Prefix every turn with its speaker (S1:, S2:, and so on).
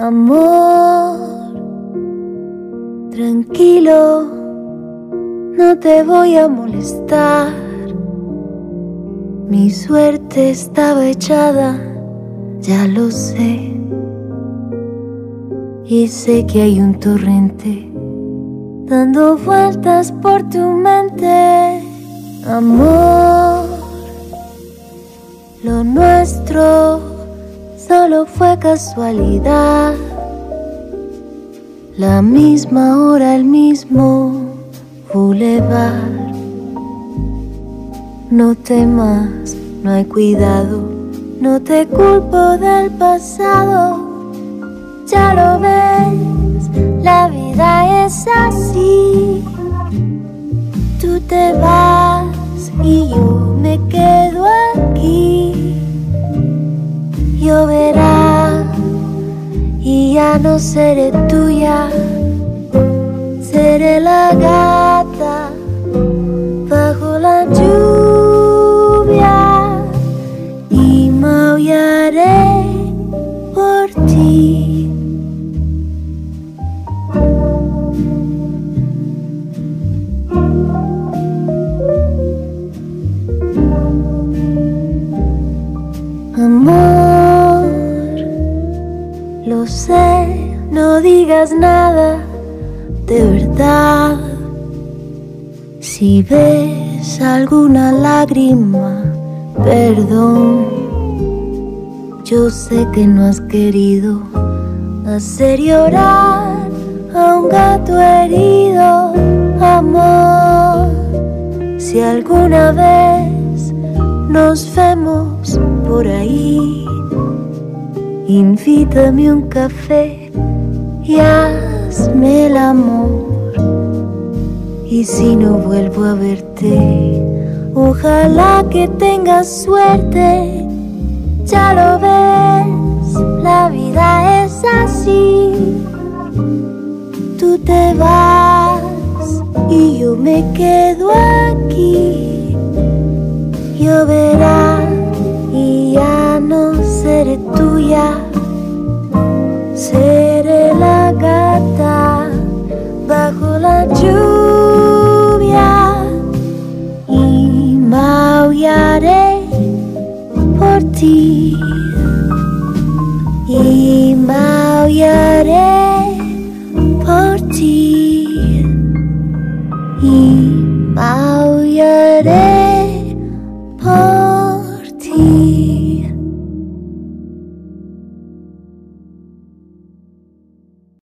S1: Amor, tranquilo, no te voy a molestar. Mi suerte estaba echada, ya lo sé. Y sé que hay un torrente dando vueltas por tu mente. Amor, lo nuestro solo fue casualidad. La misma hora, el mismo boulevard. No temas, no hay cuidado, no te culpo del pasado. Ya lo ves, la vida es así. Tú te vas y yo me quedo Lloverá y ya no seré tuya, seré la gata bajo la lluvia y maullaré por ti. No digas nada de verdad. Si ves alguna lágrima, perdón. Yo sé que no has querido hacer llorar a un gato herido, amor. Si alguna vez nos vemos por ahí, invítame un café y hazme el amor. Y si no vuelvo a verte, ojalá que tengas suerte. Ya lo ves, la vida es así. Tú te vas y yo me quedo aquí. Lloverá y bajo la lluvia y maullaré por ti y maullaré por ti y maullaré